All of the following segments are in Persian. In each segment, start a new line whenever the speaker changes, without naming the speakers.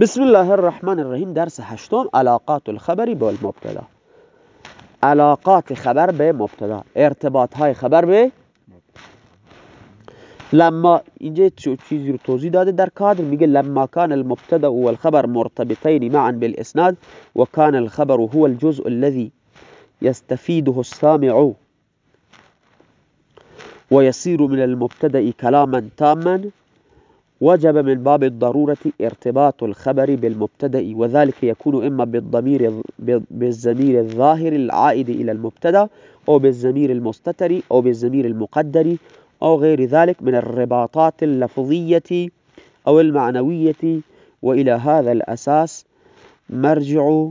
بسم الله الرحمن الرحیم درس هشتم علاقات الخبری با المبتدا. علاقات خبر به مبتدا. ارتباط های خبر به لما اینجا چیزی رو توضیح داده در کادر میگه لما کان المبتدا والخبر مرتبطین معا بالاسناد وكان الخبر هو الجزء الذي يستفيده السامع ويصير من المبتدا كلاما تاما. وجب من باب الضرورة ارتباط الخبر بالمبتدأ وذلك يكون إما بالضمير بالزمير الظاهر العائد إلى المبتدأ أو بالزمير المستتر أو بالزمير المقدر أو غير ذلك من الرباطات اللفظية أو المعنوية. وإلى هذا الأساس مرجع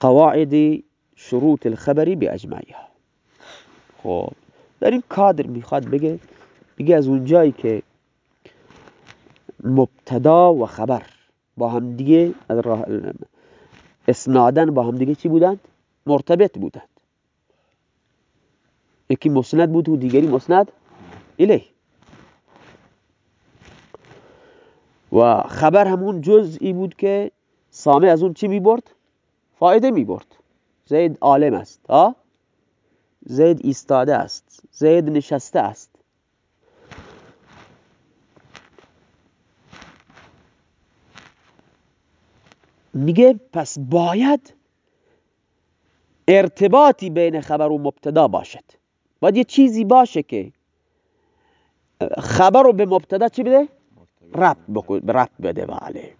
قواعد شروط الخبر بأجمعها. خب در این کادر میخواد بگه؟ میگه از اونجایی که مبتدا و خبر با هم دیگه اسنادن با هم دیگه چی بودند؟ مرتبط بودند یکی مسند بود و دیگری مسند الیه و خبر همون جزئی بود که سامع از اون چی می برد؟ فایده می برد زید عالم است ها؟ زید ایستاده است زید نشسته است میگه پس باید ارتباطی بین خبر و مبتدا باشد. باید یه چیزی باشه که خبر رو به مبتدا چی بده؟ ربط, ربط بده بله.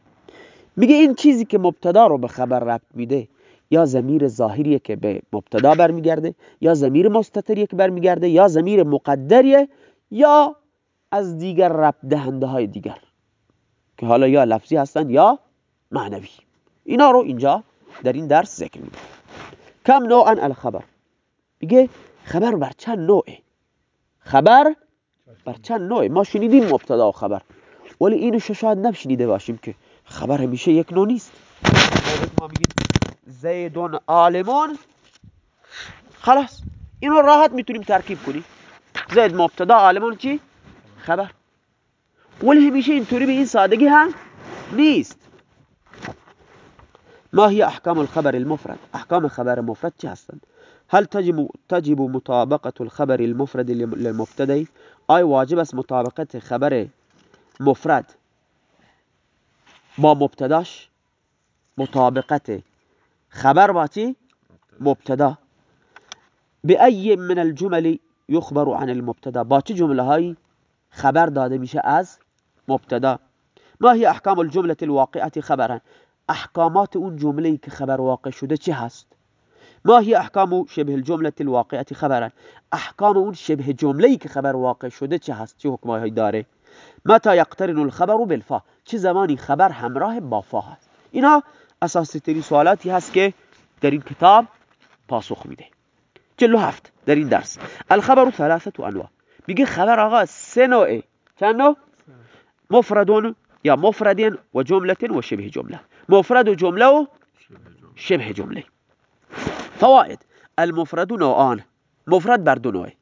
میگه این چیزی که مبتدا رو به خبر ربط میده یا زمیر ظاهریه که به مبتدا برمیگرده یا زمیر مستتریه که برمیگرده یا زمیر مقدریه یا از دیگر ربط دهنده های دیگر که حالا یا لفظی هستن یا معنوی. اینا رو اینجا در این درس ذکر میده کم نوعا الخبر. میگه خبر بر چند نوعه؟ خبر بر چند نوعه؟ ما شنیدیم مبتدا و خبر. ولی اینو شاید نشنیده باشیم که خبر همیشه یک نوع نیست. ما میگیم زیدون عالمون. خلاص. اینو راحت می‌تونیم ترکیب کنیم. زید مبتدا عالمون چی؟ خبر. ولی همیشه اینطوری به این سادگی هم نیست. ما هي أحكام الخبر المفرد. أحكام خبر مفرد چه هستند؟ هل تجب, تجب مطابقة الخبر المفرد للمبتدا آي واجب است مطابقت خبر مفرد. با مبتداش مطابقت خبر با چی؟ مبتدا. بأي من الجمل يخبر عن المبتدا؟ با چه جمله هایی خبر داده میشه از مبتدا؟ ما هي احکام الجملة الواقعة خبرا احکامات اون جمله که خبر واقع شده چه هست؟ ما هي احکام شبه الجمله الواقعه خبرا احکام اون شبه جمله که خبر واقع شده چه هست؟ چه حکمایی داره؟ متى يقترن الخبر بالفا؟ چه زمانی خبر همراه با فا هست؟ اینا اساسی ترین سوالاتی هست که در این کتاب پاسخ میده. چلو هفت در این درس. الخبر ثلاثه انواع. میگه خبر آقا سه نوعه. چند نوع؟ مفردون یا مفردین و جمله و شبه جمله. مفرد و جمله و شبه جمله. فوائد المفرد نوعان مفرد بر دو نوعه.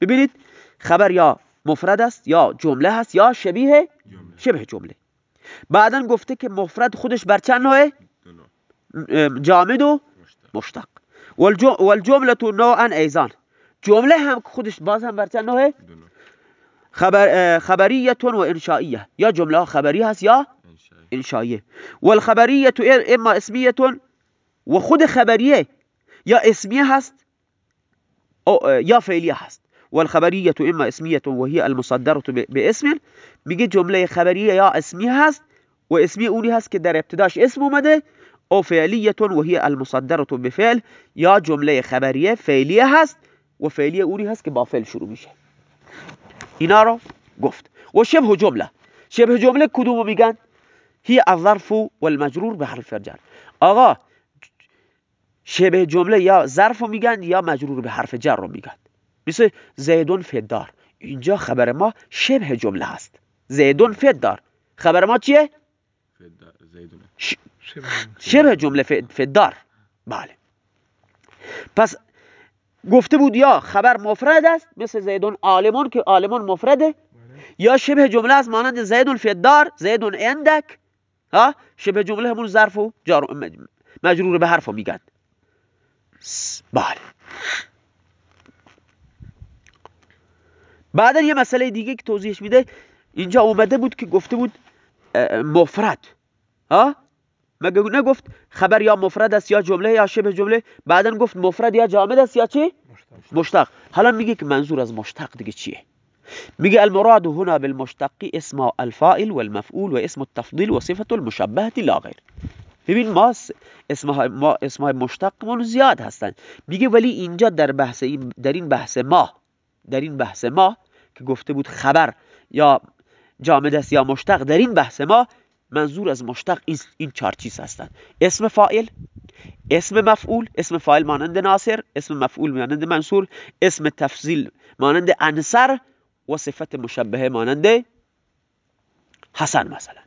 ببینید خبر یا مفرد است یا جمله هست یا شبیه شبه جمله. بعدا گفته که مفرد خودش بر چند نوعه؟ جامد و مشتق. والجمله نوعا ایزان. جمله هم خودش باز هم بر چند نوعه؟ خبر خبریه و انشائیه یا جمله خبری هست یا انشائیه والخبریه اما اسمیه و خود خبریه یا اسمیه هست یا فعلیه هست. والخبریه اما اسمیه و هی المصدره باسم میگه جمله خبریه یا اسمیه هست و اسمی اونی هست که در ابتداش اسم اومده. او فعلیه و هی المصدره بفعل یا جمله خبریه فعلیه هست و فعلیه اونی هست که با فعل شروع میشه. اینا رو گفت. و شبه جمله. شبه جمله کدومو میگن؟ هی الظرف والمجرور به حرف جر. آقا شبه جمله یا ظرف رو میگن یا مجرور به حرف جر رو میگن. مثل زیدون فدار. اینجا خبر ما شبه جمله هست. زیدون فدار. خبر ما چیه؟ شبه جمله. فدار. بله. پس گفته بود یا خبر مفرد است مثل زیدون عالمون که عالمون مفرده. یا شبه جمله است مانند زیدون فی الدار زیدون اندک. ها؟ شبه جمله همون ظرف و مجرور به حرف میگن. بله. بعدا یه مسئله دیگه که توضیحش میده اینجا اومده بود که گفته بود مفرد. ها؟ مگه نگفت خبر یا مفرد است یا جمله یا شبه جمله؟ بعدا گفت مفرد یا جامد است یا چی؟ مشتق. حالا میگه که منظور از مشتق دیگه چیه؟ میگه المراد هنا بالمشتق اسم الفائل والمفعول و اسم التفضیل و المشبهه لا غیر ببین ما اسمهای ما اسمهای مشتقمون زیاد هستن. میگه ولی اینجا در بحث در این بحث ما در این بحث ما که گفته بود خبر یا جامد است یا مشتق در این بحث ما منظور از مشتق این چهار چیز هستند اسم فاعل اسم مفعول اسم فاعل مانند ناصر اسم مفعول مانند منصور اسم تفضیل مانند انصر و صفت مشبهه مانند حسن مثلا.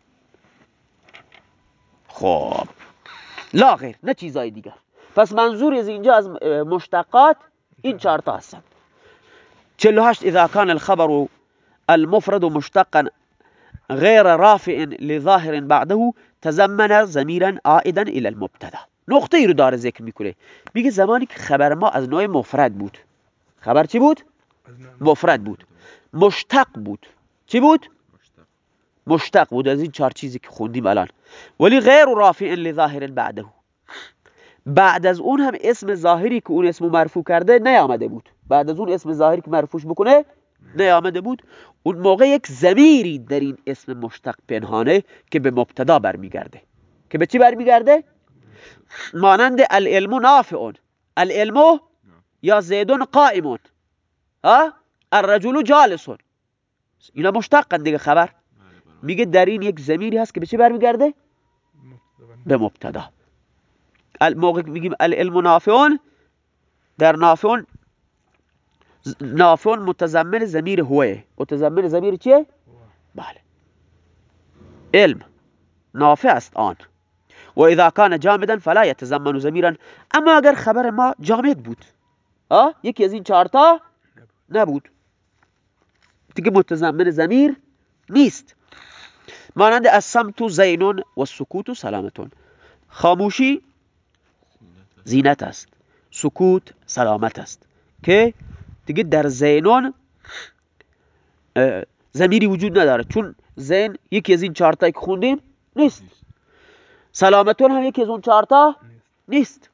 خب. لا غیر نه چیزای دیگر. پس منظور از اینجا از مشتقات این چهار تا هستند 48 اذا كان الخبر المفرد مشتقا غیر رافع لظاهر بعده تزمن زمیرا عائدا الى المبتدا. نقطه ای رو داره ذکر می‌کنه. میگه زمانی که خبر ما از نوع مفرد بود. خبر چی بود؟ مفرد بود. مشتق بود. چی بود؟ مشتق. بود از این چهار چیزی که خوندیم الان. ولی غیر رافع لظاهر بعده. بعد از اون هم اسم ظاهری که اون اسم مرفوع کرده نیامده بود. بعد از اون اسم ظاهری که مرفوعش بکنه نیامده بود. اون موقع یک زمیری در این اسم مشتق پنهانه که به مبتدا برمیگرده. که به چی برمیگرده؟ مانند العلم نافعون العلم یا زیدون قائمون ها؟ الرجل جالسون اینا مشتقن دیگه خبر؟ میگه در این یک زمیری هست که به چی برمیگرده؟ به مبتدا. موقع میگیم العلم نافعون در نافعون نافون متضمن زمیر هوه. متضمن زمیر چیه؟ بله. علم نافع است آن. و اذا کان جامدا فلا یتضمن زمیرا اما اگر خبر ما جامد بود آه؟ یکی از این چهارتا نبود. دیگه متضمن زمیر نیست. مانند السمت زینون و سکوت سلامتون. خاموشی زینت است. سکوت سلامت است. که دیگه در زینون زمیری وجود نداره. چون زین یکی از این چهارتا که خوندیم نیست. سلامتون هم یکی از اون چهارتا نیست.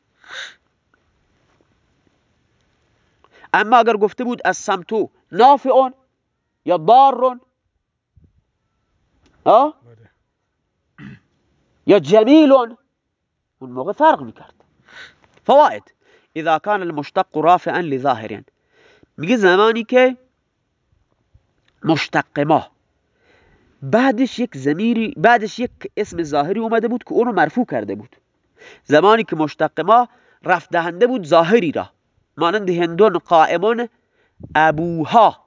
اما اگر گفته بود از سمتو نافعون یا ضارون ها یا جمیلون اون موقع فرق می‌کرد. فوائد اذا كان المشتق رافعا لظاهر میگه زمانی که مشتق ما بعدش یک زمیری بعدش یک اسم ظاهری اومده بود که اونو مرفوع کرده بود. زمانی که مشتق ما رفت دهنده بود ظاهری را. مانند هندون قائمون ابوها.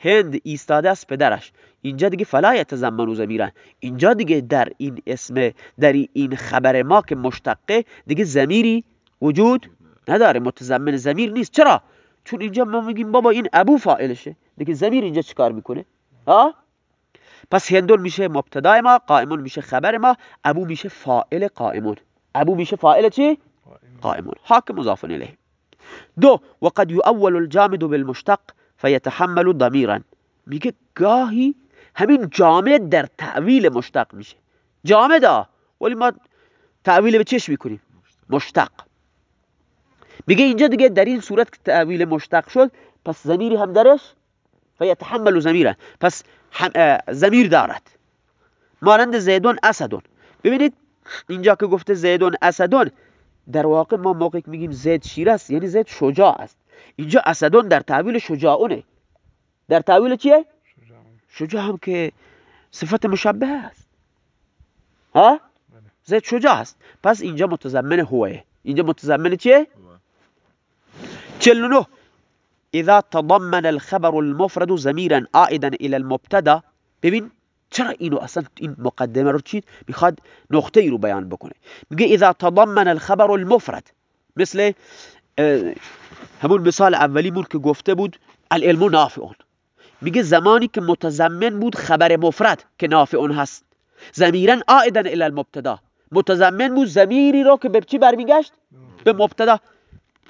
هند ایستاده است پدرش. اینجا دیگه فلا یتزمنو زمیرن اینجا دیگه در این اسم در این خبر ما که مشتقه دیگه زمیری وجود نداره. متضمن زمیر نیست. چرا؟ چون اینجا ما میگیم بابا این ابو فاعلشه. دیگه زمیر اینجا چیکار می‌کنه؟ ها؟ پس هندون میشه مبتدای ما قائمون میشه خبر ما ابو میشه فاعل قائمون. ابو میشه فاعل چی؟ قائمون. حاکم مضاف الیه. دو وقد يؤول الجامد بالمشتق. فيتحمل ضمیرا. میگه گاهی همین جامد در تعویل مشتق میشه. جامد ها ولی ما تعویل به چش می‌کنیم؟ مشتق. میگه اینجا دیگه در این صورت که تعویل مشتق شد پس زمیری هم درش؟ فیتحمل زمیره پس زمیر دارد. مانند زیدون اسدون. ببینید اینجا که گفته زیدون اسدون در واقع ما موقع که میگیم زید شیر است یعنی زید شجاع است. اینجا اسدون در تعویل شجاعونه. در تعویل چیه؟ شجاع هم که صفت مشبه است. ها؟ بله. زید شجاع است. پس اینجا متضمن هوه. اینجا متضمن چیه؟ 49 اذا تضمن الخبر المفرد زمیرا عائدا الى المبتدا. ببین چرا اینو اصلا این مقدمه رو چید؟ می‌خواد نقطه ای رو بیان بکنه. میگه اذا تضمن الخبر المفرد. مثل همون مثال اولیمون که گفته بود العلم نافعون میگه زمانی که متضمن بود خبر مفرد که نافع اون هست. زمیرن آیدن الى المبتدا. متضمن بود زمیری رو که به چی برمیگشت؟ به مبتدا.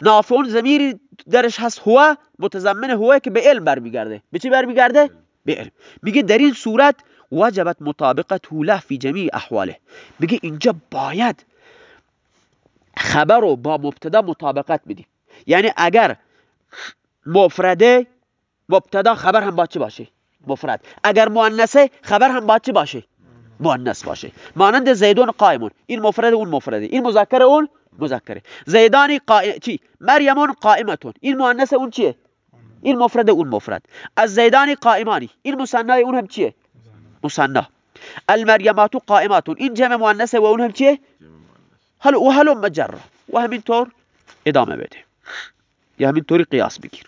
نافع اون زمیری درش هست هو متضمن هو که به علم برمیگرده. به چی برمیگرده؟ به علم. میگه در این صورت وجبت مطابقت له فی جمیع احواله. میگه اینجا باید خبر رو با مبتدا مطابقت بدیم. یعنی اگر مفرده مبتدا خبر هم با چی باشه؟ مفرد. اگر مؤنثه خبر هم با چی باشه؟ مؤنث باشه. مانند زیدون قائمون. این مفرد اون مفرده. این مذکر اون مذکره. زیدانی قائم چی؟ مریمون قائمتون. این مؤنث اون چیه؟ این مفرد اون مفرد. از زیدانی قائمانی. این مثنای اون هم چیه؟ مثنا المریمات قائماتون. این جمع مؤنث و اون هم چیه؟ هل و هل مجره و همین طور ادامه بده. یا همین طوری قیاس بگیر.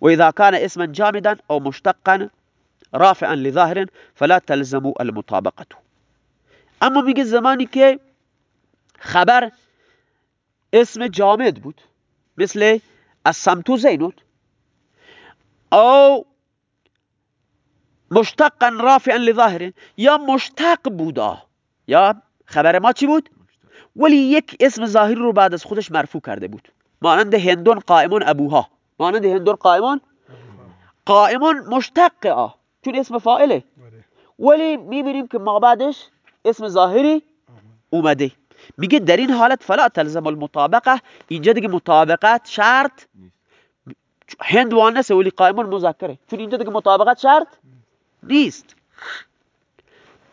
و اذا كان اسما جامدا او مشتقا رافعا لظاهر فلا تلزم المطابقه اما میگه زمانی که خبر اسم جامد بود مثل السمت زینود او مشتقا رافعا لظاهر یا مشتق بودا یا خبر ما چی بود؟ ولی یک اسم ظاهری رو بعد از خودش مرفوع کرده بود. مانند هندون قائمون ابوها. مانند هندون قائمون؟ قائمون مشتق آه چون اسم فائله ولی می‌بینیم که ما بعدش اسم ظاهری اومده. میگه در این حالت فلا تلزم المطابقه. اینجا دیگه مطابقت شرط هند وانسه ولی قائمون مذکره. چون اینجا دیگه مطابقت شرط نیست.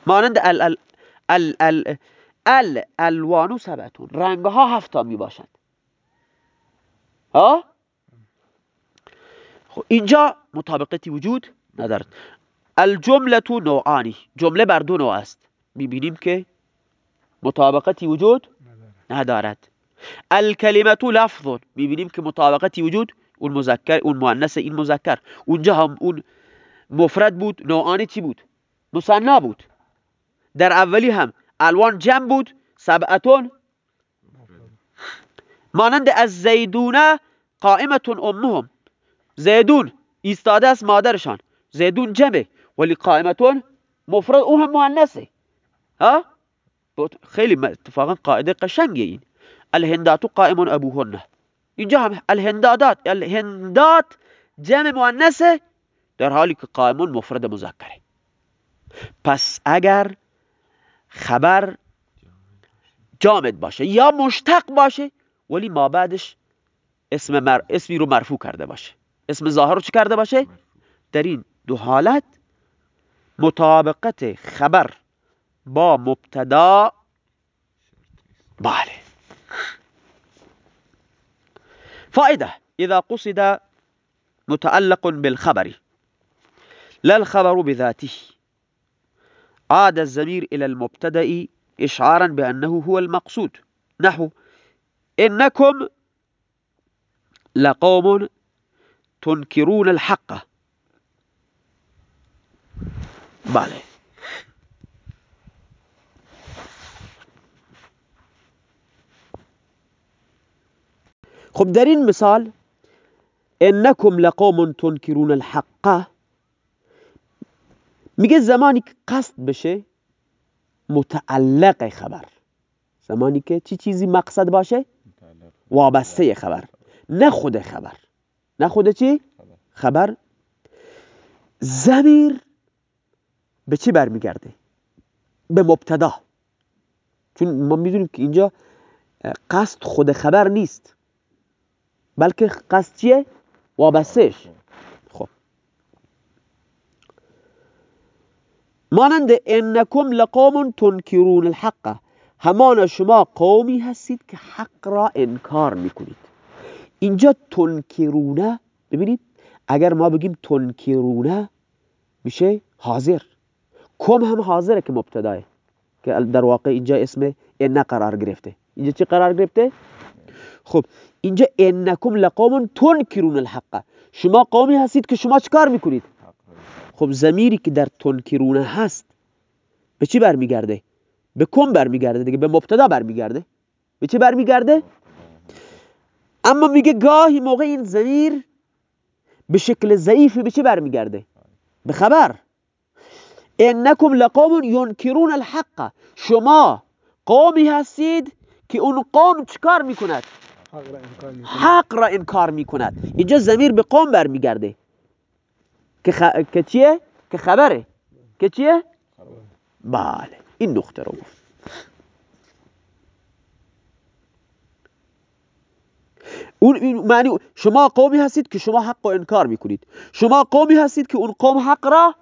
مانند ال ال ال ال ال الوانو سبتون رنگ ها هفتا می باشند ها؟ خب اینجا مطابقتی وجود ندارد. الجمله نوعانی جمله بر دو نوع است. می‌بینیم که مطابقتی وجود ندارد. الکلمه لفظ می‌بینیم که مطابقتی وجود اون مذکر اون مؤنث این مذکر. اونجا هم اون مفرد بود. نوعانی چی بود؟ مصنا بود. در اولی هم الوان جمع بود. سبعتون مانند از زیدونه قائمتون امهم. زیدون ایستاده است مادرشان. زیدون جمعه. ولی قائمتون مفرد اون هم مؤنثه. ها؟ خیلی اتفاقا قاعده قشنگه این. الهندات قائمون ابوهن. اینجا هم الهندادات الهندات جمع مؤنثه در حالی که قائمون مفرد مذکره. پس اگر خبر جامد باشه یا مشتق باشه ولی ما بعدش اسم مر... اسمی رو مرفوع کرده باشه. اسم ظاهر رو چی کرده باشه؟ در این دو حالت مطابقت خبر با مبتدا بله. فائده اذا قصد متعلق بالخبر لا الخبر بذاته. عاد الزمير إلى المبتدأ إشعارا بأنه هو المقصود. نحو إنكم لقوم تنكرون الحق. بله خب در این مثال انکم لقوم تنکرون الحق. میگه زمانی که قصد بشه متعلق خبر. زمانی که چی چیزی مقصد باشه؟ وابسته خبر نه خود خبر. نه خود چی؟ خبر. زمیر به چی برمیگرده؟ به مبتدا. چون ما می‌دونیم که اینجا قصد خود خبر نیست. بلکه قصد چیه؟ وابستهش. خب. مانند انکم لقوم تنکرون الحق. همان شما قومی هستید که حق را انکار می‌کنید. اینجا تنکرونه ببینید اگر ما بگیم تنکرونه میشه حاضر. کم هم حاضره که مبتداه که در واقع اینجا اسم ان قرار گرفته. اینجا چی قرار گرفته؟ خب اینجا انکم لقوم تنکرون الحق. شما قومی هستید که شما چکار می‌کنید؟ خب زمیری که در تنکرونه هست به چی برمیگرده؟ به کم برمیگرده دیگه به مبتدا برمیگرده. به چی برمیگرده؟ اما میگه گاهی موقع این زمیر به شکل ضعیفی به چی برمیگرده؟ به خبر. انکم لقوم ینکرون الحق. شما قومی هستید که اون قوم چکار می‌کند؟ حق را انکار می‌کند. اینجا زمیر به قوم برمیگرده. که, خ... که چیه؟ که خبره. که چیه؟ بله. این نقطه رو گفت. اون معنی شما قومی هستید که شما حق و انکار می‌کنید. شما قومی هستید که اون قوم حق را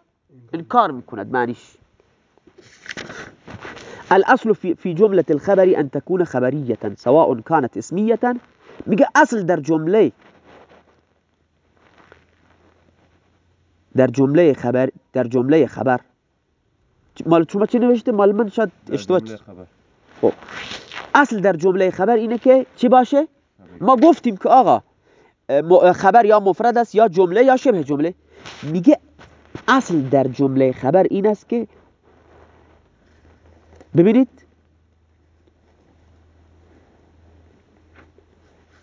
انکار می‌کند. معنیش. الاصل في جملة الخبر ان تكون خبرية سواء كانت اسمية میگه اصل در جمله در جمله خبر در جمله خبر مال شما چی نوشته؟ مال من شاید اشتباه خب. اصل در جمله خبر اینه که چی باشه؟ ما گفتیم که آقا خبر یا مفرد است یا جمله یا شبه جمله. میگه اصل در جمله خبر این است که ببینید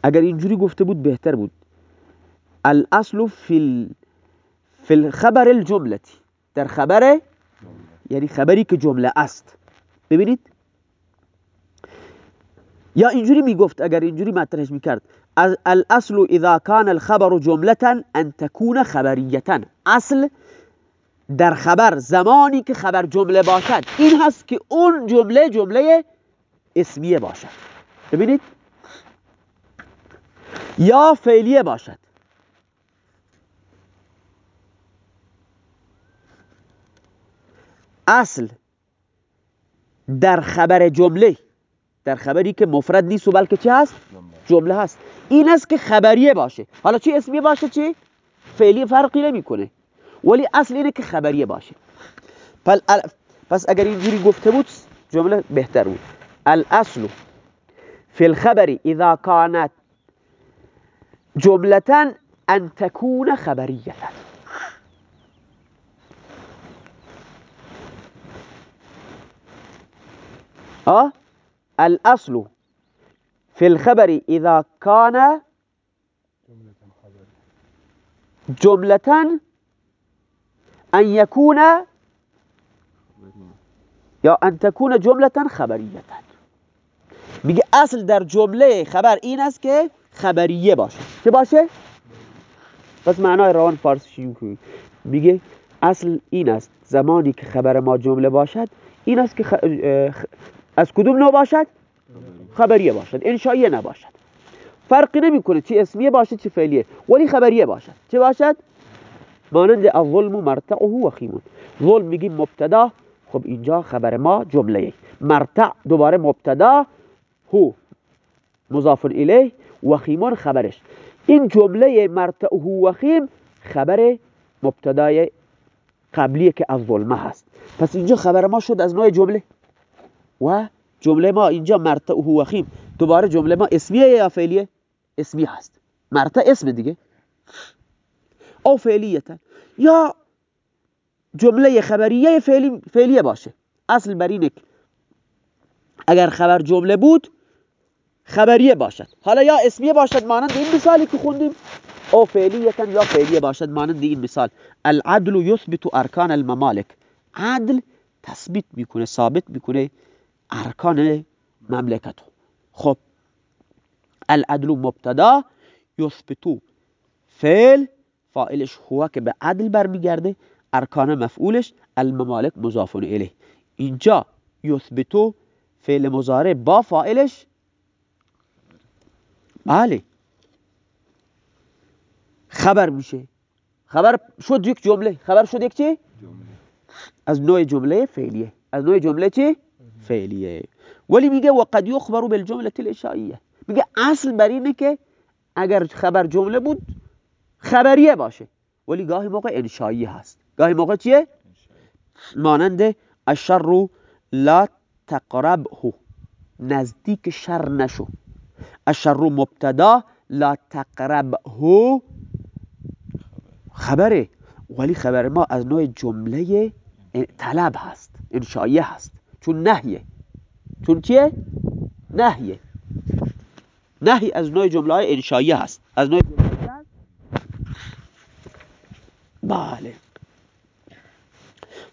اگر اینجوری گفته بود بهتر بود. الاصل فی فی الخبر الجملتی. در خبر یعنی خبری که جمله است. ببینید. یا اینجوری می‌گفت اگر اینجوری مطرحش می‌کرد الاصل اذا كان الخبر جمله ان تكون خبریه اصل در خبر زمانی که خبر جمله باشد این هست که اون جمله جمله اسمیه باشد. ببینید. یا فعلیه باشد. اصل در خبر جمله در خبری که مفرد نیست و بلکه چه هست؟ جمله. هست. این است که خبریه باشه. حالا چی اسمیه باشه چی؟ فعلی فرقی نمی‌کنه. ولی اصل اینه که خبریه باشه. پس اگر اینجوری گفته بود جمله بهتر بود. الاصل فی الخبر اذا كانت جملة ان تكون خبریه اه الأصل في الخبر إذا كان جملة أن يكون یا ان تكون جملة خبریه میگه اصل در جمله خبر این است که خبریه باشه. چه باشه؟ پس معنای روان فارسی کنید میگه اصل این است. زمانی که خبر ما جمله باشد این است که از کدوم نوع باشد؟ خبریه باشد. انشائیه نباشد. فرقی نمی‌کنه چی اسمیه باشد چی فعلیه. ولی خبریه باشد. چه باشد؟ مانند الظلم و خیمون. ظلم میگیم مبتدا. خب اینجا خبر ما جمله مرتع دوباره مبتدا هو مضاف الیه و خیمون خبرش. این جمله مرتعه و خیم خبر مبتدای قبلیه که از ظلمه هست. پس اینجا خبر ما شد از نوع جمله؟ و جمله ما اینجا مرتع و خیم. دوباره جمله ما اسمیه یا فعلیه؟ اسمی هست. مرتع اسم دیگه. او فعلیته. یا جمله خبریه فعلی فعلیه باشه. اصل بر اینه اگر خبر جمله بود خبریه باشد. حالا یا اسمیه باشد مانند این مثالی که خوندیم او فعلیتا یا فعلیه باشد مانند این مثال. العدل یثبت ارکان الممالک. عدل تثبیت می‌کنه ثابت می‌کنه ارکان مملکت خب العدل مبتدا یثبتو فعل فاعلش هو که به عدل برمیگرده ارکان مفعولش الممالک مضاف الیه. اینجا یثبتو فعل مضارع با فاعلش؟ بله. خبر میشه. خبر شد یک جمله. خبر شد یک چی؟ از نوع جمله فعلیه. از نوع جمله چی؟ فعلیه. ولی میگه و قد یخبر بالجمله الاشائیه میگه اصل بر اینه که اگر خبر جمله بود خبریه باشه. ولی گاهی موقع انشایی هست. گاهی موقع چیه؟ مانند الشر لا تقربه. نزدیک شر نشو. الشر مبتدا لا تقربه. خبره. ولی خبر ما از نوع جمله طلب هست. انشایه هست. چون نهیه. چون چیه؟ نهیه. نهی از نوع جمله های انشایه هست. از نوع جمله هست بله.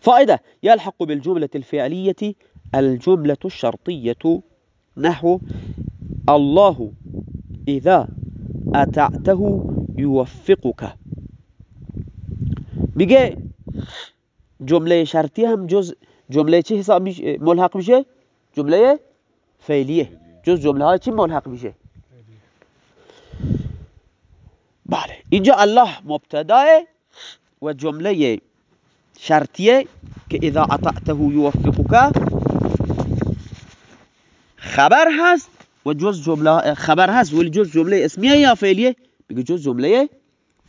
فائدة. يلحق بالجملة الفعلية الجملة الشرطية نحو الله إذا أتعته يوفقك میگه جمله شرطی هم جز جمله چی حساب میشه؟ ملحق میشه؟ جمله فعلیه. جز جمله های چی ملحق میشه؟ بله. اینجا الله مبتداه و جمله شرطیه که اذا اطعته یوفقك خبر هست و جز جمله خبر هست. ولی جز جمله اسمیه یا فعلیه؟ بگه جز جمله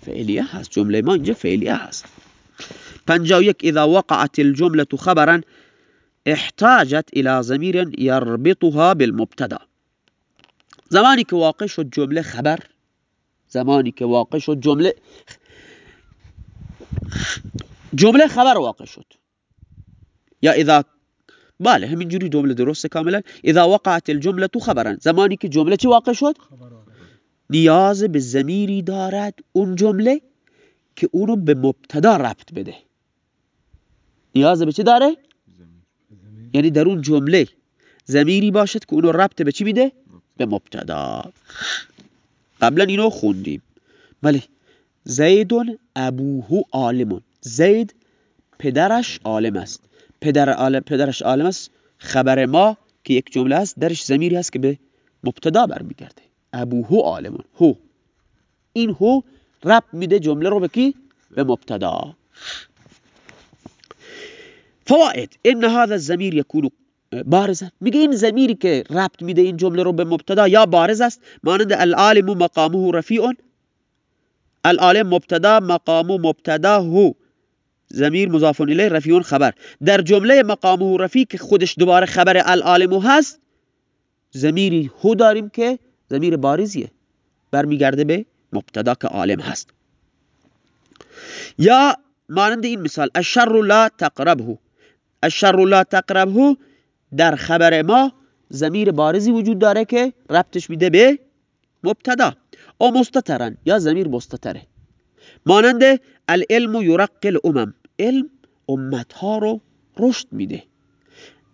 فعلیه هست. جمله ما اینجا فعلیه هست. پنجا یک اذا وقعت الجمله خبرا احتاجت الى ضمیر يربطها بالمبتدا. زمانی که واقع شد جمله خبر. زمانی که واقع شد جمله جمله خبر واقع شد یا اذا بله همینجوری جمله درسته کاملا؟ اذا وقعت الجمله خبرا زمانی که جمله چی واقع شد نیاز به زمیری دارد اون جمله که اونو به مبتدا ربط بده. نیاز به چی داره؟ یعنی در اون جمله زمیری باشد که اونو ربط به چی میده؟ به مبتدا. قبلا اینو خوندیم. بله. زیدون ابوه عالمون. زید پدرش عالم است. پدر عالم پدرش عالم است. خبر ما که یک جمله است درش زمیری هست که به مبتدا برمیگرده. ابوه عالمون. هو. این هو رب میده جمله رو به کی؟ به مبتدا. فوائد ان هذا الزمیر يكون بارزا میگه این زمیری که ربط میده این جمله رو به مبتدا یا بارز است مانند العالم مقامه رفیع العالم مبتدا مقام مبتدا هو. زمیر مضاف الیه رفیون خبر. در جمله مقامه رفیع که خودش دوباره خبر العالم هست زمیری هو داریم که زمیر بارزیه برمیگرده به مبتدا که عالم هست. یا مانند این مثال الشر لا تقربه. الشر لا تقربه در خبر ما زمیر بارزی وجود داره که ربطش میده به مبتدا او مستترن یا زمیر مستتره مانند العلم یرقی الامم علم امتها رو رشد میده.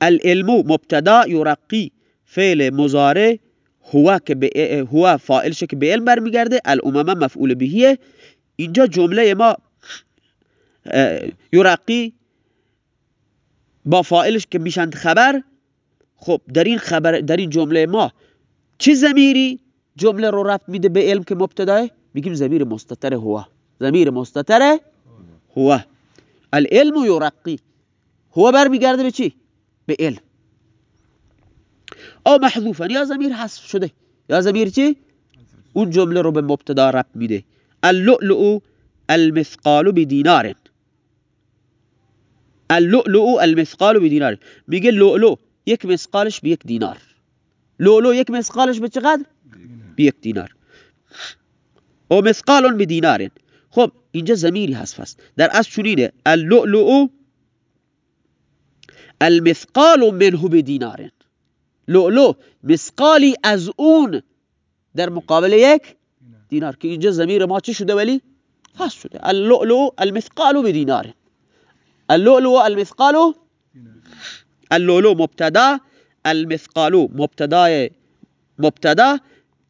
العلم مبتدا یرقی فعل مزاره هو که به هو فاعلشه که به علم برمیگرده الامم مفعول بهیه. اینجا جمله ما یرقی با فاعلش که میشند خبر خب در این خبر در این جمله ما چه زمیری جمله رو رفت میده به علم که مبتداه میگیم زمیر مستتر هو. زمیر مستتر هو. العلم یرقی. هو برمیگرده به چی؟ به علم. او محذوفا یا زمیر حذف شده. یا زمیر چی؟ اون جمله رو به مبتدا رب میده. اللؤلؤ المثقال بدینار. اللؤلؤ المثقال بدینار میگه لؤلؤ یک مسقالش به یک دینار لولو یک مسقالش به چقدر؟ به یک دینار او مسقال به دینار خب اینجا زمیری هست هست در اصل چونینه اللؤلؤ المثقال منه به دینار لؤلؤ از اون در مقابل یک دینار. که اینجا زمیر ما چی شده ولی؟ هست شده. اللؤلؤ المثقال به دینار اللؤلؤ المثقال اللولو مبتدا المثقالو مبتدای مبتدا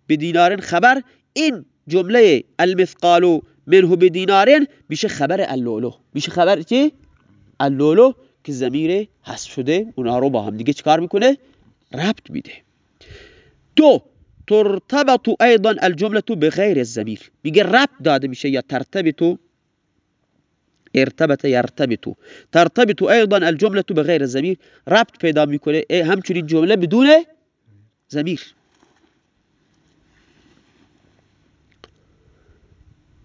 بدینارن خبر. این جمله المثقالو منه بدینارن میشه خبر اللولو میشه خبر چی؟ اللولو که زمیر حذف شده اونها رو با هم دیگه چیکار می‌کنه؟ ربط میده. دو ترتبط ایضا الجمله بغیر الزمیر میگه ربط داده میشه یا ترتبط ارتبط يرتبط ترتبط ايضا الجمله بغیر زمیر ربط پیدا می‌کنه. همچنین جمله بدون زمیر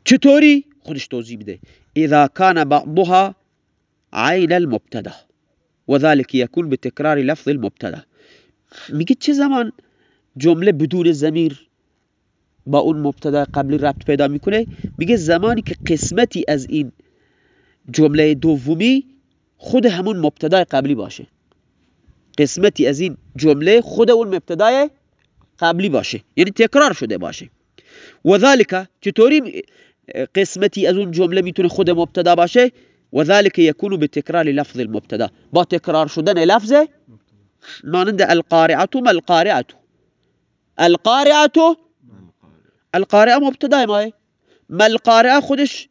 چطوری؟ خودش توضیح میده. اذا كان بعضها عین المبتدا. وذلك يكون بتكرار لفظ المبتدا. میگه چه زمان جمله بدون زمیر با اون مبتدا قبلی ربط پیدا می‌کنه؟ میگه زمانی که قسمتی از این جمله دومی خود همون مبتدای قبلی باشه. قسمتی از این جمله خود اون مبتدای قبلی باشه. یعنی تکرار شده باشه. و ذالک چطوری قسمتی از اون جمله می‌تونه خود مبتدا باشه؟ و ذلك يكون بتكرار لفظ المبتدا. با تکرار شدن لفظ مانند القارعه ما القارعه القارعه القارعه مبتدا ماه. ما القارعه خودش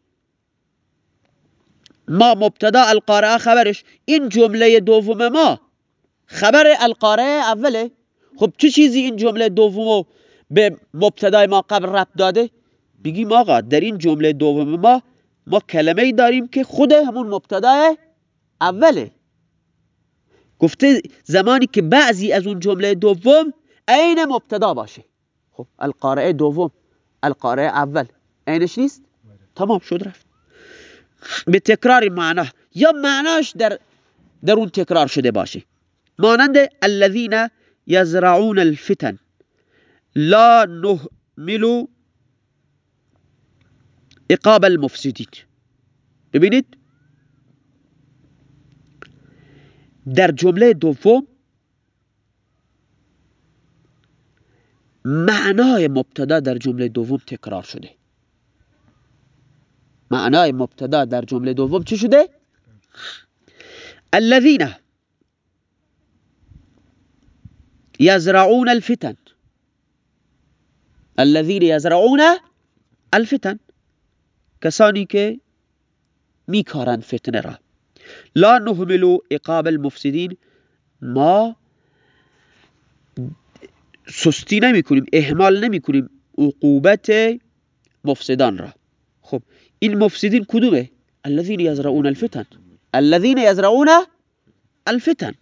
ما مبتدا القارعه خبرش. این جمله دوم ما. خبر القارعه اوله. خب چه چیزی این جمله دوم به مبتدای ما قبل رب داده؟ بگیم آقا در این جمله دوم ما ما کلمه ای داریم که خود همون مبتدای اوله. گفته زمانی که بعضی از اون جمله دوم عین مبتدا باشه. خب القارعه دوم القارعه اول. عینش نیست؟ تمام شد رفت. به تکرار معنا یا معناش در در اون تکرار شده باشه. مانند الذين يزرعون الفتن. لا نهمل اقاب المفسدین. ببینید. در جمله دوم معنای مبتدا در جمله دوم تکرار شده. معنای مبتدا در جمله دوم چی شده؟ الذين يزرعون الفتن. الذين يزرعون الفتن. کسانی که میکارن فتنه را. لا نهملو اقاب المفسدین. ما سستی نمی کنیم اهمال نمی کنیم عقوبت مفسدان را. خب این مفسدین کدومه الذين يزرعون الفتن. الذين يزرعون الفتن.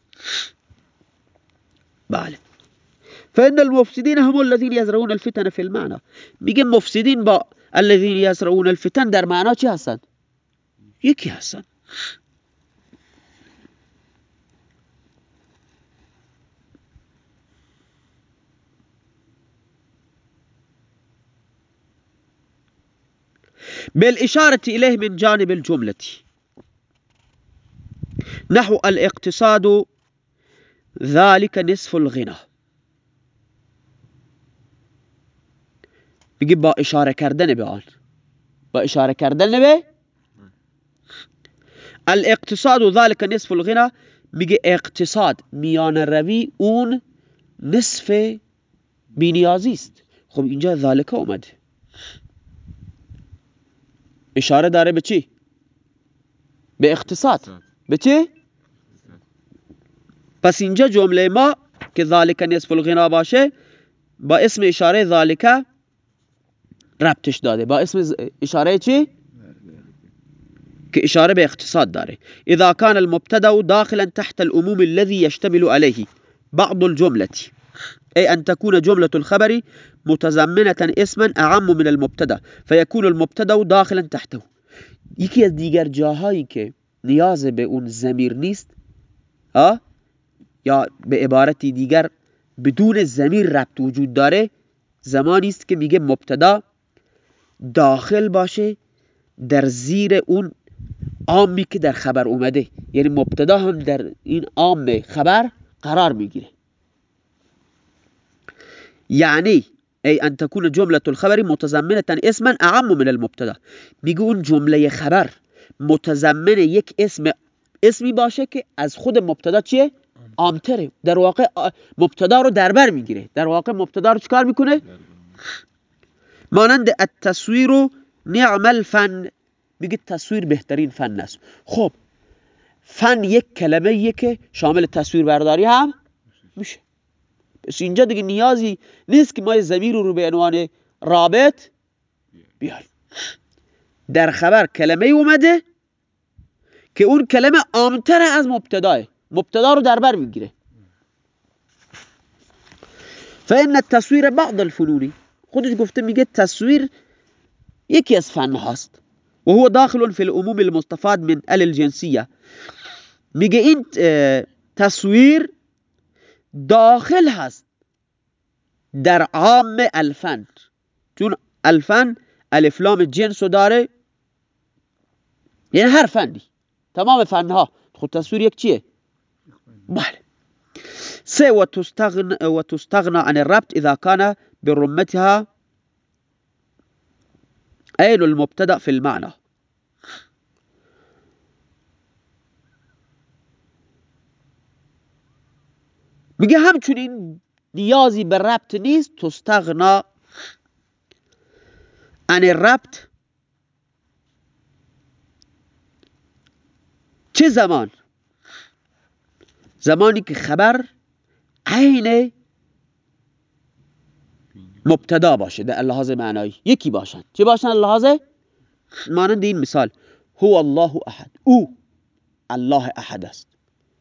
بله فإن المفسدين هم الذين يزرعون الفتن في المعنى. میگه مفسدین با الذين يزرعون الفتن در معنا چی هستند یکی هستند بالإشارة إليه من جانب الجملة. نحو الاقتصاد ذلك نصف الغنى. میگه با اشاره کردن به با اشاره کردن به؟ الاقتصاد ذلك نصف الغنى. میگه اقتصاد میان روی اون نصف بینیازی خب اینجا ذالک اومده. اشاره داره به چی؟ به اقتصاد به چی؟ پس اینجا جمله ما که ذالک نصف الغنا باشه با اسم اشاره ذالک ربطش داده با اسم اشاره چی؟ که اشاره به اقتصاد داره اذا كان المبتدا داخلا تحت الاموم الذي يشتمل عليه بعض الجملة أي أن تكون جملة الخبر متضمنة اسما أعم من المبتدا فيكون المبتدا داخلا تحته. یکی از دیگر جاهایی که نیاز به اون زمیر نیست ها؟ یا به عبارتی دیگر بدون زمیر ربط وجود داره زمانی است که میگه مبتدا داخل باشه در زیر اون عامی که در خبر اومده. یعنی مبتدا هم در این عام خبر قرار می‌گیره. یعنی ای ان تكون جمله الخبر متضمنه اسما اعم من المبتدا. میگه اون جمله خبر متضمن یک اسم اسمی باشه که از خود مبتدا چیه؟ عامتره در واقع مبتدا رو دربر می‌گیره. در واقع مبتدا رو چیکار می‌کنه؟ مانند التصویر نعم الفن. میگه تصویر بهترین فن است. خب فن یک کلمه که شامل تصویر برداری هم میشه. پس اینجا دیگه نیازی نیست که ما زمیر رو به عنوان رابط بیاریم. در خبر کلمه اومده که اون کلمه عامتر از مبتداه مبتدا رو در بر می‌گیره. فان التصویر بعض الفنونی خودش گفته میگه تصویر یکی از فن هاست. و هو داخل فی العموم المستفاد من ال الجنسیه. میگه این تصویر داخل هست. در عام الفن. چون الفن الفلام جنس داره. یعنی هر فنی تمام فنها. خود تصویر یک چیه؟ بله. سه و تستغنى عن الربط اذا كان برمتها عين المبتدا في المعنى میگه همچنین نیازی به ربط نیست. تستغنا عن ربط. چه زمان؟ زمانی که خبر عین مبتدا باشه در لحاظ معنایی. یکی باشن. چه باشن لحاظ؟ مانند این مثال. هو الله احد. او الله احد است.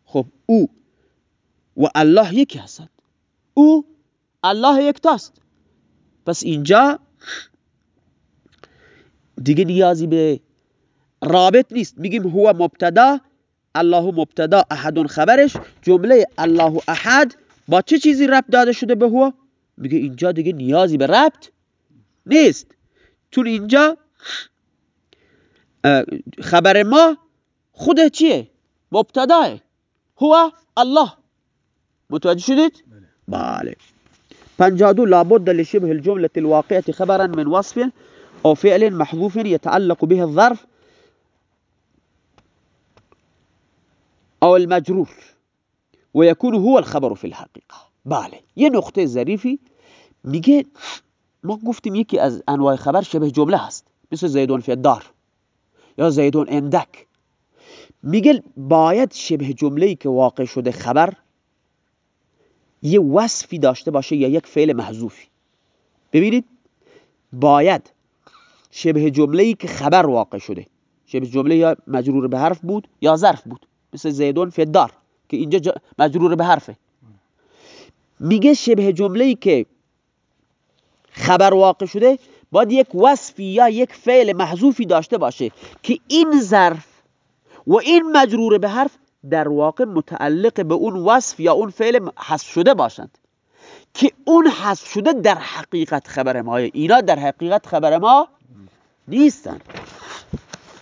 خب او و الله یکی هستند. او الله یکتاست. پس اینجا دیگه نیازی به رابط نیست. میگیم هو مبتدا الله مبتدا احد خبرش. جمله الله احد با چه چیزی ربط داده شده به هو؟ میگه اینجا دیگه نیازی به ربط نیست. چون اینجا خبر ما خود چیه؟ مبتداه. هو الله. متوجه شدید بله پنجادو لابد لشبه الجملة الواقعة خبرا من وصف أو فعل محذوف يتعلق به الظرف أو المجرور ويكون هو الخبر في الحقيقة. بله یه نقطه ظریفی میگه ما گفتیم یکی از انواع خبر شبه جمله هست مثل زیدون فی دار یا زیدون اندک. میگه باید شبه جمله ای که واقع شده خبر یه وصفی داشته باشه یا یک فعل محذوفی. ببینید باید شبه جمله ای که خبر واقع شده. شبه جمله یا مجرور به حرف بود یا ظرف بود. مثل زیدون فی دار که اینجا مجرور به حرفه. میگه شبه جمله ای که خبر واقع شده باید یک وصفی یا یک فعل محذوفی داشته باشه که این ظرف و این مجرور به حرف در واقع متعلق به اون وصف یا اون فعل حذف شده باشند. که اون حذف شده در حقیقت خبر ما. اینا در حقیقت خبر ما نیستن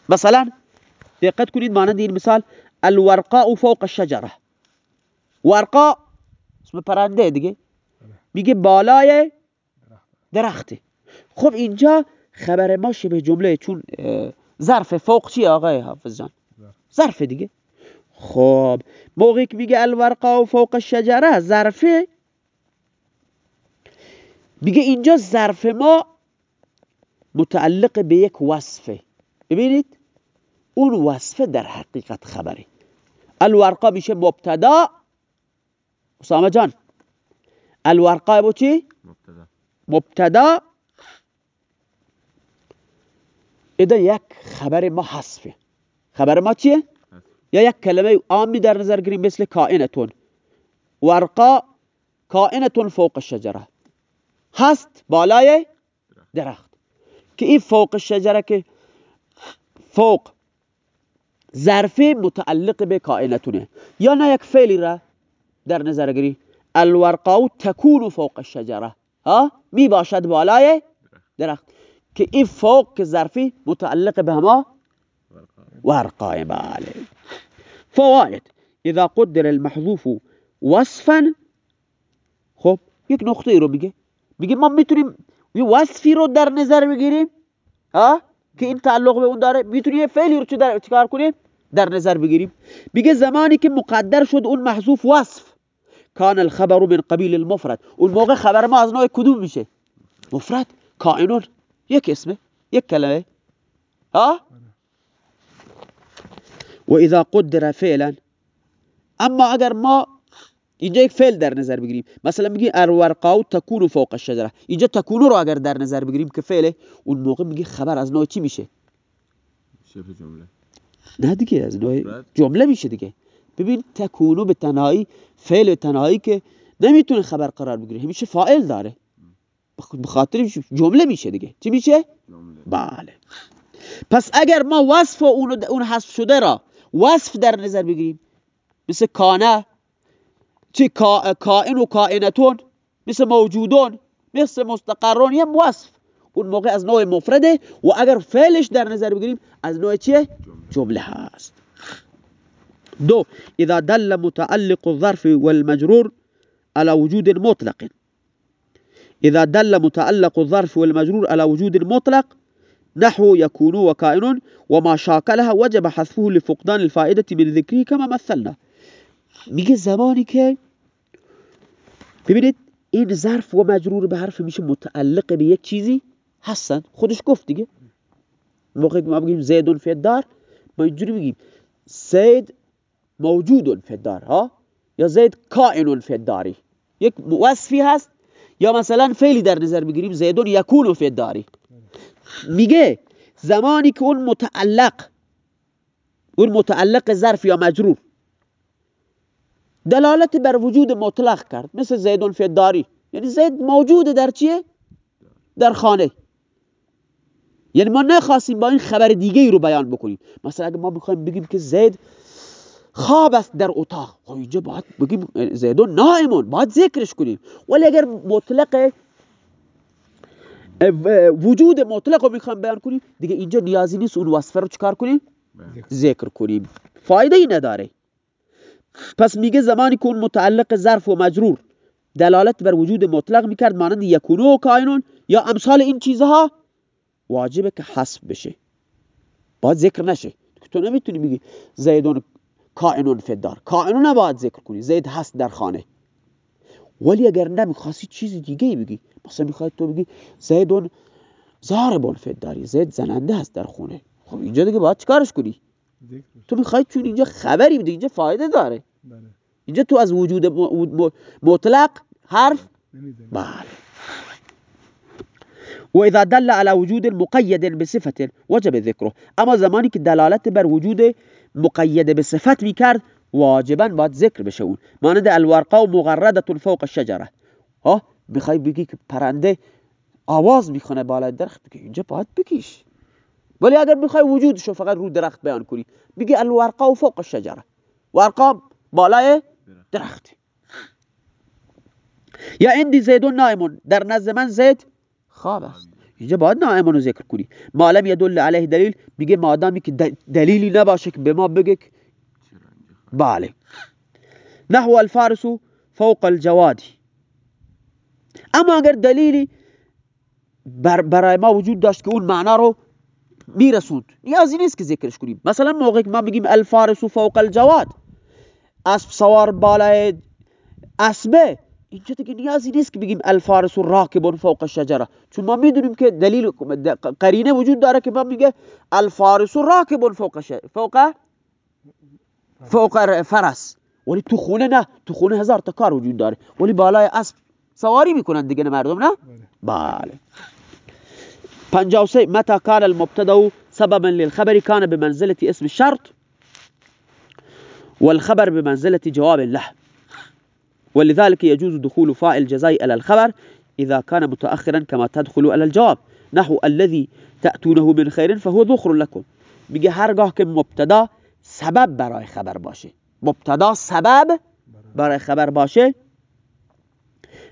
مثلا دقت کنید مانند این مثال الورقاء فوق الشجره ورقا اسم پرنده دیگه. میگه بالای درخته خب اینجا خبر ما به جمله چون ظرف فوق چیه آقای حافظ جان؟ ظرف دیگه. خب موقعی که میگه الورقا و فوق الشجره ظرفه میگه اینجا ظرف ما متعلق به یک وصفه. ببینید اون وصفه در حقیقت خبره. الورقا میشه مبتدا. اسامه جان الورقا با چی؟ مبتدا. مبتدا. یک خبر ما حذفه خبر ما چیه؟ یا یک کلمه عامی در نظر گیریم مثل کائنتون. ورقا کائنتون فوق الشجره هست بالای درخت. که این فوق الشجره که فوق ظرفی متعلق به کائنتونه. یا نه یک فعلی را در نظر گیری. الورقاو تکون فوق الشجره ها؟ می باشد بالای درخت. که این فوق که ظرفی متعلق به هما ورقای بله. فواید اذا قدر المحذوف وصفا خب یک نقطه ای رو میگه میگه ما می‌تونیم یه وصفی رو در نظر بگیریم ها که این تعلق به اون داره. می‌تونیم یه فعلی رو چیکار کنیم؟ در نظر بگیریم. میگه زمانی که مقدر شد اون محذوف وصف. کان الخبر من قبیل المفرد. اون موقع خبر ما از نوع کدوم میشه؟ مفرد کائنون. یک اسمه یک کلمه. ها؟ و اذا قدر فعلا. اما اگر ما اینجا یک فعل در نظر بگیریم. مثلا میگی الورقاو تکونو فوق الشجره. اینجا تکونو رو اگر در نظر بگیریم که فعله اون موقع میگه خبر از نوع چی میشه؟
شبه جمله.
نه دیگه از نوع جمله میشه دیگه. ببین تکونو به تنهایی فعل تنهایی که نمی‌تونه خبر قرار بگیره. همیشه فاعل داره. بخاطر جمله میشه دیگه. چی میشه؟ بله. پس اگر ما وصف اون, اون حذف شده را وصف در نظر بگیریم. مثل کانه چی کائن و کائنتون مثل موجودون مثل مستقرون یه وصف. اون موقع از نوع مفرده و اگر فعلش در نظر بگیریم از نوع چیه؟ جمله هست دو إذا دل متعلق الظرف والمجرور على وجود مطلق. إذا دل متعلق الظرف والمجرور على وجود مطلق نحو يكون وكائن وما شاكلها وجب حذفه لفقدان الفائدة من ذكره كما مثلنا. میگه زمانی که ببینید این ظرف و مجرور به حرف میشه متعلق به یک چیزی هستن. خودش گفت دیگه. موقعی که ما بگیم زیدون فی دار ما اینجوری بگیم زید موجود فی دار ها؟ یا زید کائن فی داری یک وصفی هست. یا مثلا فعلی در نظر بگیریم زیدون یکون فی داری میگه زمانی که اون متعلق اون متعلق ظرف یا مجرور دلالت بر وجود مطلق کرد مثل زیدون فی داری یعنی زید موجود در چیه؟ در خانه. یعنی ما نخواستیم با این خبر دیگه ای رو بیان بکنیم. مثلا اگه ما بخوایم بگیم که زید خواب است در اتاق خب اینجا باید بگیم زیدون نائمون باید ذکرش کنیم. ولی اگر مطلق وجود مطلق رو می‌خوایم بیان کنیم. دیگه اینجا نیازی نیست اون وصفه رو چکار کنیم. ذکر. کنیم. فایده ای نداره. پس میگه زمانی که اون متعلق ظرف و مجرور دلالت بر وجود مطلق می‌کرد مانند یکونو و کائنون یا امثال این چیزها واجبه که حسب بشه. باید ذکر نشه. تو نمی‌تونی بگی زیدون کائنون فدار کائنون نباید ذکر کنی. زید هست در خانه. ولی اگر نمی‌خواستی چیز دیگه ای بگی مثلا می‌خوای تو بگی زیدون زاربون فداری زید زننده هست در خونه. خب اینجا دیگه باید چیکارش کنی؟ تو می‌خوای چون اینجا خبری بده اینجا فایده داره.
بله.
اینجا تو از وجود مطلق حرف
نمی‌زنی.
بله. و اذا دل على وجود مقید بصفت وجب ذکره. اما زمانی که دلالت بر وجود مقید به صفت می‌کرد واجبا باید ذکر بشه اون. مانند الورقا و مغردة فوق الشجره ها بخوای بگی که پرنده آواز می‌خونه بالای درخت؟ بگی اینجا باید بگیش ولی اگر بخوای وجودشو فقط رو درخت بیان کنی بگی الورقا و فوق الشجره ورقا بالای درخت. یا اندی زیدون نائمون. در نزد من زید خواب است. اینجا باید نائمون رو ذکر کنی. معلم یدل علیه دلیل. میگه مادامی که دلیلی نباشه که به ما بگه بله نحو الفارس فوق الجوادی اما اگر دلیلی بر برای ما وجود داشت که اون معنا رو میرسوند نیازی نیست که ذکرش کنیم. مثلا موقعی که ما بگیم الفارس فوق الجواد اسب سوار بالای اسبه اینجا دیگه نیازی نیست که بگیم الفارس راکب فوق الشجره. چون ما می‌دونیم که دلیل قرینه وجود داره که ما میگه الفارس راکب فوق فوق فوق فرس. ولی تو خونه نه. تو خونه هزار تا کار وجود داره. ولی بالای اسب سواری می‌کنن دیگه نه مردم نه؟ بله. 53 متى كان المبتدا سببا للخبر؟ كان بمنزلة اسم الشرط والخبر بمنزلة جواب له. ولذلك يجوز دخول فاء الجزاء على الخبر إذا كان متأخرا كما تدخل على الجواب. نحو الذي تأتونه من خير فهو ذخر لكم. میگه هرگاه که مبتدا سبب برای خبر باشه. مبتدا سبب برای خبر باشه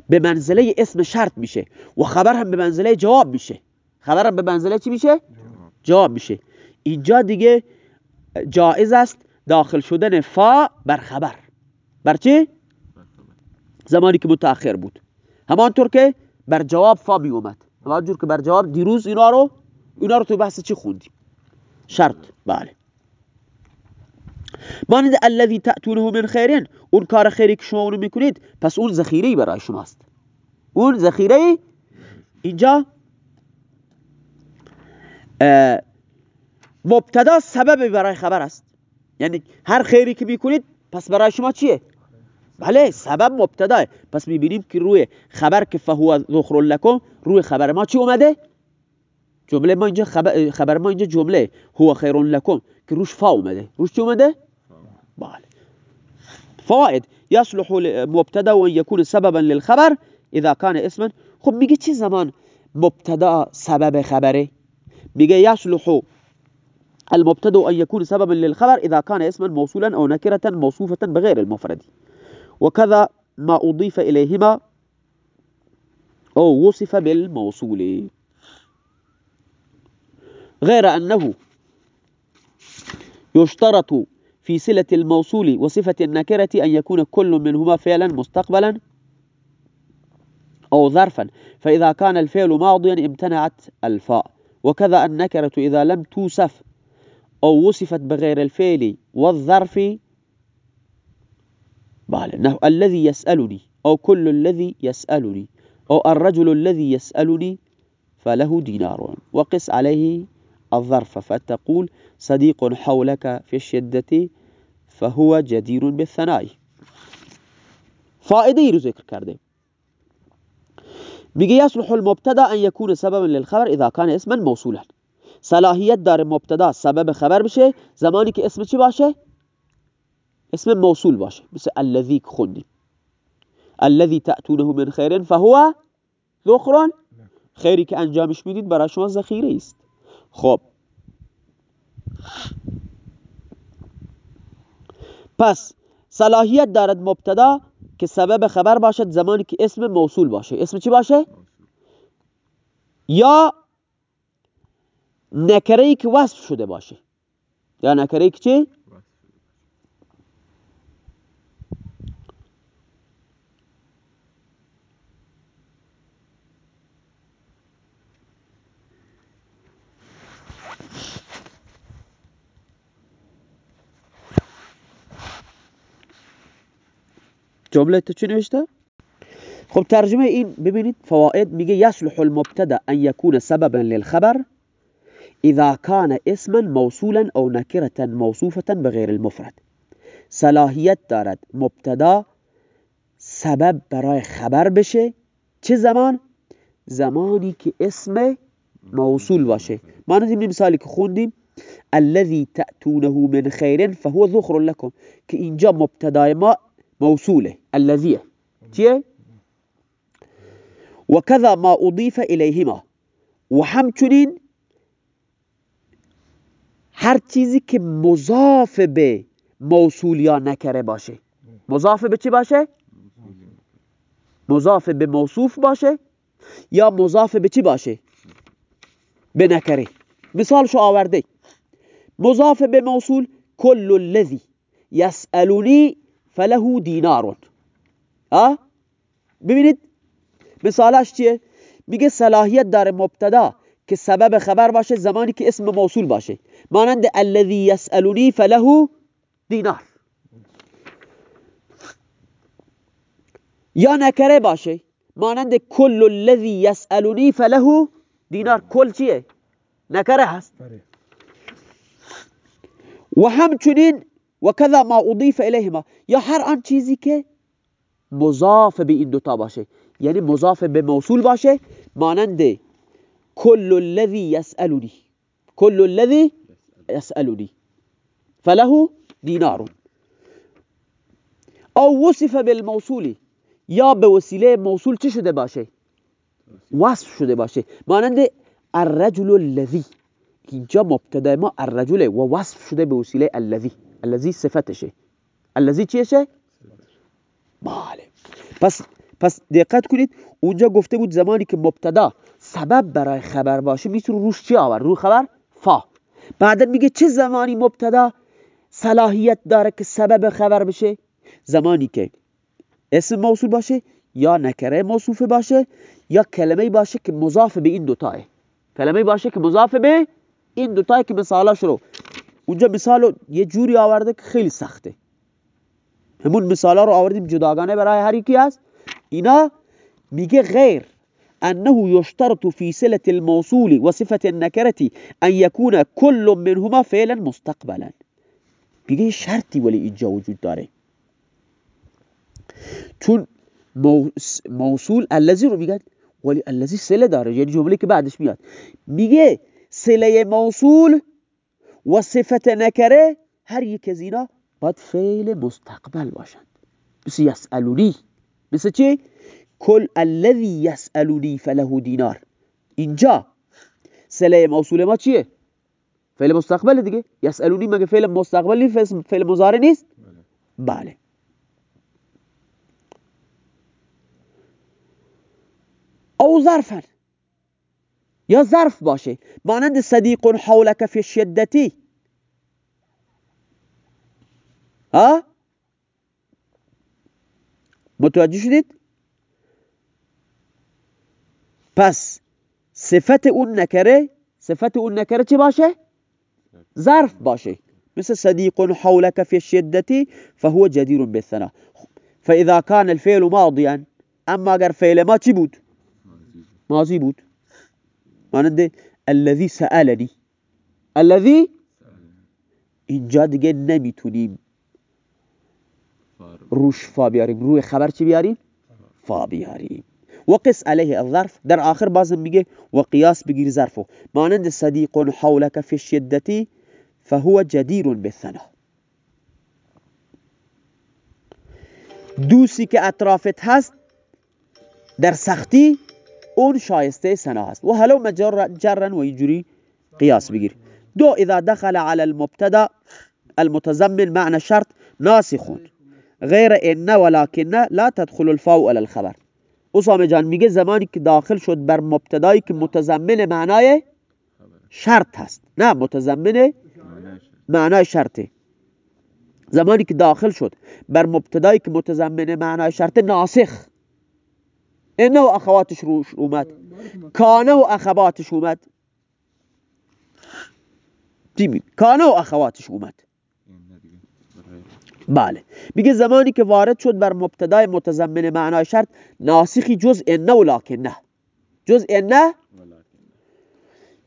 به منزله اسم شرط میشه و خبر هم به منزله جواب میشه. خبر هم به منزله چی میشه؟ جواب میشه. اینجا دیگه جایز است داخل شدن فا بر خبر. بر چی؟ زمانی که متأخر بود. همانطور که بر جواب فا می اومد. که بر جواب دیروز اینا رو اینا رو تو بحث چی خوندیم؟ شرط. بله. مانند الذی تأتونه من خیرین. اون کار خیری که شما اونو می‌کنید پس اون ذخیره برای شماست. اون ذخیره اینجا مبتدا سبب برای خبر است. یعنی هر خیری که می‌کنید پس برای شما چیه؟ بله سبب مبتداه. پس می‌بینیم که روی خبر که فهو ذخر لکم روی خبر ما چی اومده؟ جمله ما اینجا خبر, خبر ما اینجا جمله هو خیر لکم که روش فا اومده. روش چی اومده؟ بله فوائد يصلح مبتدا وان يكون سببا للخبر إذا كان اسما. خب میگه چه زمان مبتدا سبب خبره؟ میگه يصلح المبتدا ان يكون سببا للخبر إذا كان اسما موصولا أو نكره موصوفه بغير المفرد. وكذا ما أضيف إليهما أو وصف بالموصول. غير أنه يشترط في صلة الموصول وصفة النكرة أن يكون كل منهما فعلا مستقبلا أو ظرفا. فإذا كان الفعل ماضيا امتنعت الفاء. وكذا النكرة إذا لم توصف أو وصفت بغير الفعل والظرف بله الذي يسألني أو كل الذي يسألني أو الرجل الذي يسألني فله دينار. وقس عليه الظرف. فتقول صديق حولك في الشدة فهو جدير بالثناء. فائدة رو ذکر کرده میگه المبتدا أن يكون سببا للخبر إذا كان اسما موصولا. صلاحیت داره مبتدا سبب خبر بشه زمانی که اسم چی باشه؟ اسم موصول باشه مثل الذي خوندیم الذي تأتونه من خیر فهو ذخر خیری که انجامش میدید برای شما ذخیره است. خب. پس صلاحیت دارد مبتدا که سبب خبر باشد زمانی که اسم موصول باشه اسم چی باشه؟ یا نکره ای که وصف شده باشه یا نکره ای که چی؟ جمله تو چی نوشته؟ خب ترجمه این ببینید فوائد میگه یصلح المبتدا ان یکون سببا للخبر اذا كان اسما موصولا او نکرة موصوفة بغیر المفرد صلاحیت دارد مبتدا سبب برای خبر بشه چه زمان؟ زمانی که اسم موصول باشه ما این مثالی که خوندیم الذي تأتونه من خیر فهو ذخر لكم که اینجا مبتدای ما موصوله الذي چیه؟ وكذا ما أضيف إليهما و همچنین هر چیزی که مضاف به موصول یا نکره باشه مضاف به چی باشه؟ مضاف به موصوف باشه یا مضاف به چی باشه؟ به نکره مثالشو آورده مضاف به موصول کل الذي يسألني فله دینارون ها؟ ببینید مثالش چیه؟ میگه صلاحیت داره مبتدا که سبب خبر باشه زمانی که اسم موصول باشه. مانند الذي يسألني فله دینار. یا نکره باشه مانند کل الذي يسألني فله دینار. کل چیه؟ نکره هست. و همچنین و کذا ما اضیف الیهما یا هر آن چیزی که مضاف به این دوتا باشه. یعنی مضاف به موصول باشه مانند کل الذی یسألونی کل الذی یسألونی فله دینار. أو وصف بالموصولی یا به وسیله موصول چه شده باشه؟ وصف شده باشه. مانند الرجل الذی. اینجا مبتدا ما الرجل و وصف شده به وسیله الذی صفتشه الذی چیشه بله. پس پس دقت کنید اونجا گفته بود زمانی که مبتدا سبب برای خبر باشه می‌تونه روش چی آور؟ رو خبر؟ فا. بعدا میگه چه زمانی مبتدا صلاحیت داره که سبب خبر بشه؟ زمانی که اسم موصول باشه یا نکره موصوفه باشه یا کلمه باشه که مضاف به این دوتاه کلمه باشه که مضاف به این دوتای که مثالاش رو اونجا مثال یه جوری آورده که خیلی سخته. همون مثالا رو آوردیم جداگانه برای هر یکی هست اینا. میگه غیر انه يشترط في صله الموصول وصفه النكره ان يكون كل منهما فعلا مستقبلا. میگه شرطی ولی اینجا وجود داره. چون موصول الذی رو میگن ولی الذی سله داره یعنی جمله که بعدش میاد. میگه سله موصول و صفت نکره هر یک از اینا باید فعل مستقبل باشند. مثل یسالونی مثل چی؟ کل الذی یسالونی فله دینار. اینجا. سله موصول ما چیه؟ فعل مستقبل دیگه. یسالونی مگه فعل مستقبل نیست؟ فعل مضارع نیست؟ بله. او ظرفا. یا ظرف باشه. مانند صدیق حولک فی شدتی. ها؟ متوجه شدید؟ پس صفت اون نکره صفت اون نکره چی باشه؟ ظرف باشه. مثل صدیق حولک فی شدتی فهو جدیر بالثنا فاذا كان الفعل ماضيا اما اگر فعل ما چی بود؟ ماضی بود. مانند الذي سألني. الذي اینجا دیگه نمی‌تونیم روش فا بیاریم. روی خبر چی بیاریم؟ فا بیاریم. وقس علیه الظرف. در آخر بازم میگه و قیاس بگیر ظرفو. مانند صدیق حولك فی الشدتی فهو جدیر بالثنا. دوستی که اطرافت هست در سختی اون شایسته سنا هست. و هلو مجرن و اینجوری قیاس بگیر. دو اذا دخل على المبتدا المتزمن معنى شرط ناسخ غیر ان ولكن لا تدخل الفاء على الخبر. اسامه جان میگه زمانی که داخل شد بر مبتدایی که متضمن معنای شرط هست. نه متضمن معنای شرطه. زمانی که داخل شد بر مبتدایی که متضمن معنای شرط ناسخ. اینه و اخواتش روش اومد کانه و اخواتش اومد تیمی کانه و اخواتش اومد بله. میگه زمانی که وارد شد بر مبتدای متضمن معنای شرط ناسخی جز اینه و نه. جز اینه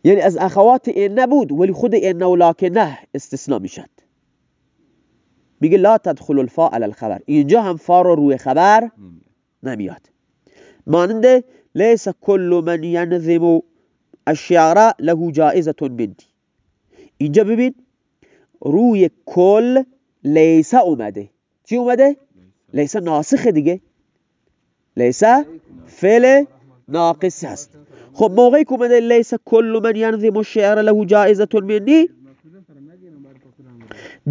یعنی از اخوات اینه بود ولی خود اینه و نه استثناء می‌شد. میگه لا تدخل الفا علی الخبر. اینجا هم فا رو روی خبر نمیاد. مانند لیس کل من ینظم الشعر له جائزة بنتی اینجا ببین روی کل لیسه اومده. چی اومده؟ لیسه ناسخه دیگه. لیسه فعل ناقص هست. خب موقعی که اومده لیسه کل من ینظم الشعر له جائزة منی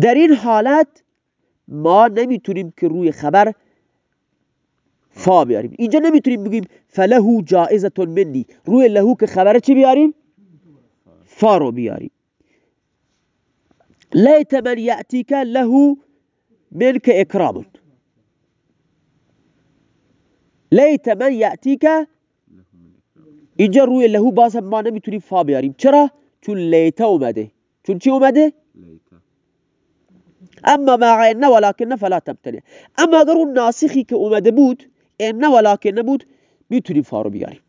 در این حالت ما نمی‌تونیم که روی خبر فا بیاریم اینجا نمیتونیم بگیم فله جائزة منی روی لهو که خبر چی بیاریم فا رو بیاریم لیت من یأتیک له منک اکرام لیت من یأتیک اینجا روی لهو باز هم ما نمیتونیم فا بیاریم چرا؟ چون لیت أومده. چون چی أومده؟ أما مع ان ولكن فلا تمتنع أما اگر اون ناسخی که اومده بود إن ولكن بود میتونیم فارو بیاریم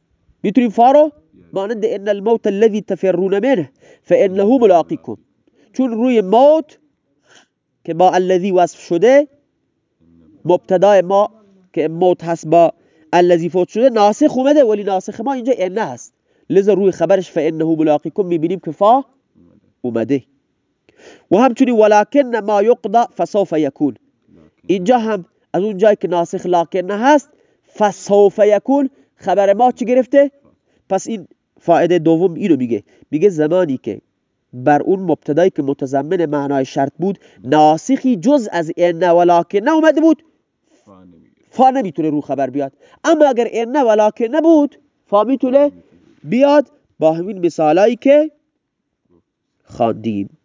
میتونیم فارو مانند إن الموت الذي تفرون منه فإنه ملاقيكم. چون روی موت که با الذي وصف شده مبتدای ما که موت هست با الذي فوت شده ناسخ اومده ولی ناسخ ما اینجا إن هست. لذا روی خبرش فإنه ملاقيكم میبینیم که فا اومده. و همچنین ولكن ما يقضى فسوف يكون. اینجا هم از اون جایی که ناسخ لاکن هست فسوف یکون خبر ما چی گرفته؟ پس این فایده دوم اینو میگه. میگه زمانی که بر اون مبتدایی که متضمن معنای شرط بود ناسخی جز از این ولکن اومده بود فا نمی‌تونه رو خبر بیاد. اما اگر این ولکن نبود فا می‌تونه بیاد. با همین مثالایی که خواندیم.